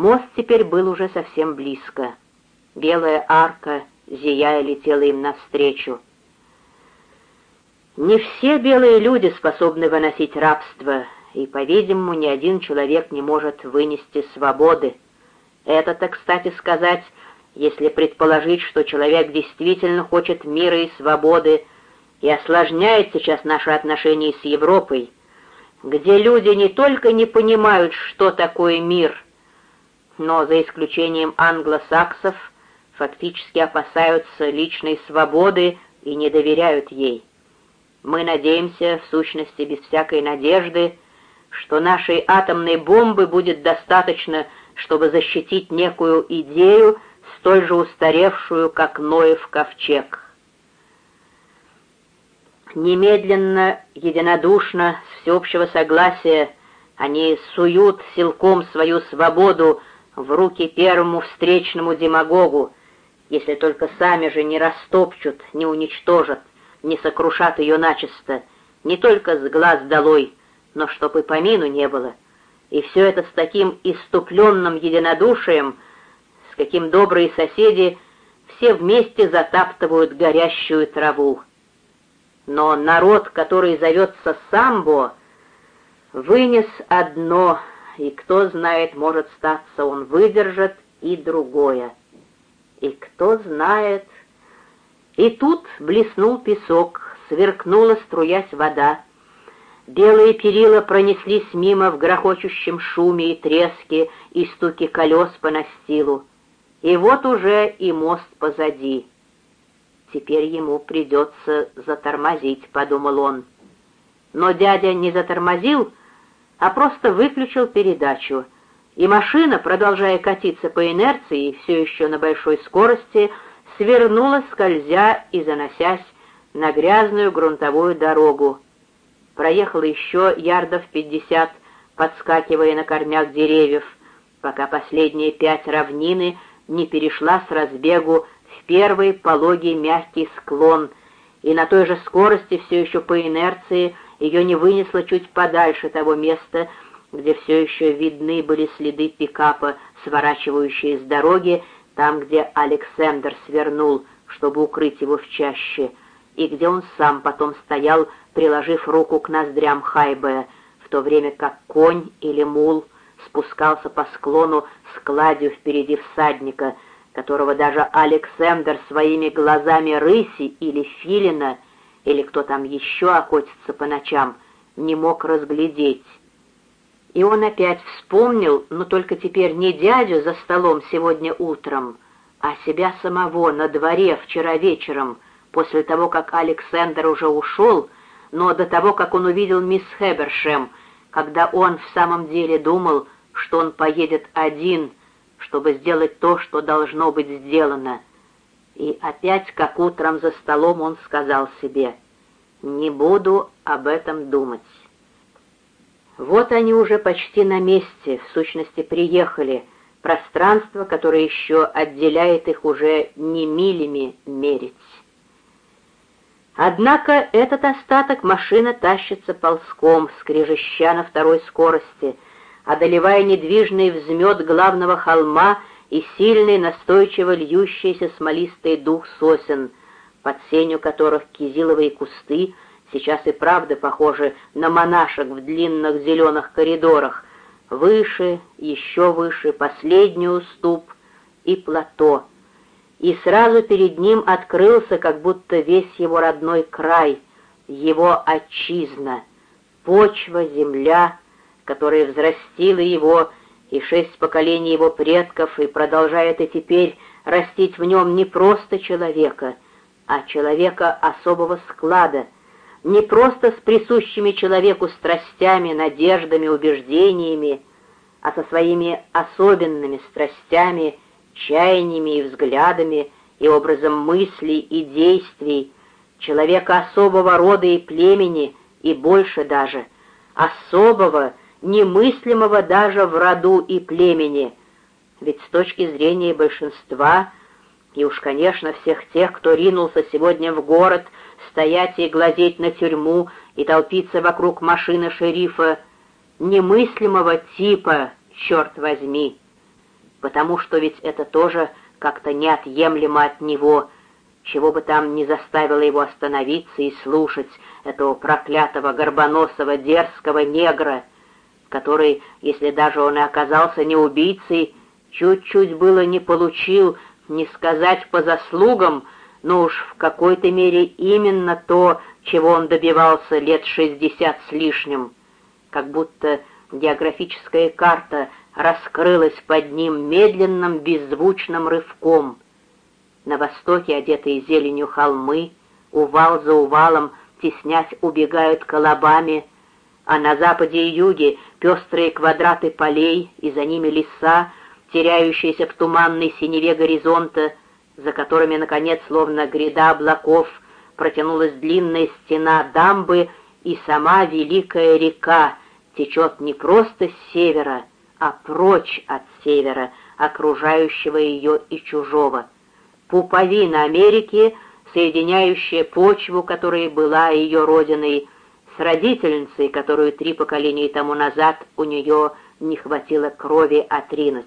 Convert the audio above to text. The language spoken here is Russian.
Мост теперь был уже совсем близко. Белая арка, зияя, летела им навстречу. Не все белые люди способны выносить рабство, и, по-видимому, ни один человек не может вынести свободы. Это-то, кстати сказать, если предположить, что человек действительно хочет мира и свободы и осложняет сейчас наши отношения с Европой, где люди не только не понимают, что такое мир, но, за исключением англосаксов, фактически опасаются личной свободы и не доверяют ей. Мы надеемся, в сущности без всякой надежды, что нашей атомной бомбы будет достаточно, чтобы защитить некую идею, столь же устаревшую, как Ноев ковчег. Немедленно, единодушно, с всеобщего согласия, они суют силком свою свободу в руки первому встречному демагогу, если только сами же не растопчут, не уничтожат, не сокрушат ее начисто, не только с глаз долой, но чтоб и помину не было. И все это с таким иступленным единодушием, с каким добрые соседи все вместе затаптывают горящую траву. Но народ, который зовется Самбо, вынес одно, и кто знает, может статься, он выдержит и другое. И кто знает... И тут блеснул песок, сверкнула, струясь вода. Белые перила пронеслись мимо в грохочущем шуме и треске и стуке колес по настилу. И вот уже и мост позади. Теперь ему придется затормозить, — подумал он. Но дядя не затормозил, а просто выключил передачу, и машина, продолжая катиться по инерции, все еще на большой скорости, свернула, скользя и заносясь на грязную грунтовую дорогу, проехала еще ярдов пятьдесят, подскакивая на корнях деревьев, пока последние пять равнины не перешла с разбегу в первый пологий мягкий склон, и на той же скорости все еще по инерции ее не вынесло чуть подальше того места, где все еще видны были следы пикапа, сворачивающие с дороги, там, где Александр свернул, чтобы укрыть его в чаще, и где он сам потом стоял, приложив руку к ноздрям Хайбе, в то время как конь или мул спускался по склону с кладью впереди всадника, которого даже Александр своими глазами рыси или филина, или кто там еще охотится по ночам, не мог разглядеть. И он опять вспомнил, но только теперь не дядю за столом сегодня утром, а себя самого на дворе вчера вечером — после того, как Александр уже ушел, но до того, как он увидел мисс Хебершем, когда он в самом деле думал, что он поедет один, чтобы сделать то, что должно быть сделано. И опять, как утром за столом, он сказал себе, «Не буду об этом думать». Вот они уже почти на месте, в сущности приехали, пространство, которое еще отделяет их уже не милями мерить. Однако этот остаток машина тащится ползком, скрежеща на второй скорости, одолевая недвижный взмет главного холма и сильный, настойчиво льющийся смолистый дух сосен, под сенью которых кизиловые кусты сейчас и правда похожи на монашек в длинных зеленых коридорах, выше, еще выше, последний уступ и плато — и сразу перед ним открылся как будто весь его родной край, его отчизна, почва, земля, которая взрастила его и шесть поколений его предков и продолжает и теперь растить в нем не просто человека, а человека особого склада, не просто с присущими человеку страстями, надеждами, убеждениями, а со своими особенными страстями чаяниями и взглядами, и образом мыслей и действий, человека особого рода и племени, и больше даже, особого, немыслимого даже в роду и племени. Ведь с точки зрения большинства, и уж, конечно, всех тех, кто ринулся сегодня в город, стоять и глазеть на тюрьму и толпиться вокруг машины шерифа, немыслимого типа, черт возьми, потому что ведь это тоже как-то неотъемлемо от него, чего бы там ни заставило его остановиться и слушать этого проклятого горбоносого дерзкого негра, который, если даже он и оказался не убийцей, чуть-чуть было не получил, не сказать по заслугам, но уж в какой-то мере именно то, чего он добивался лет шестьдесят с лишним, как будто географическая карта раскрылась под ним медленным беззвучным рывком. На востоке, одетые зеленью холмы, увал за увалом, теснясь, убегают колобами, а на западе и юге пестрые квадраты полей и за ними леса, теряющиеся в туманной синеве горизонта, за которыми, наконец, словно гряда облаков, протянулась длинная стена дамбы, и сама великая река течет не просто с севера, а прочь от севера, окружающего ее и чужого. Пуповина Америки, соединяющая почву, которая была ее родиной, родительницей, которую три поколения тому назад у нее не хватило крови отринуть.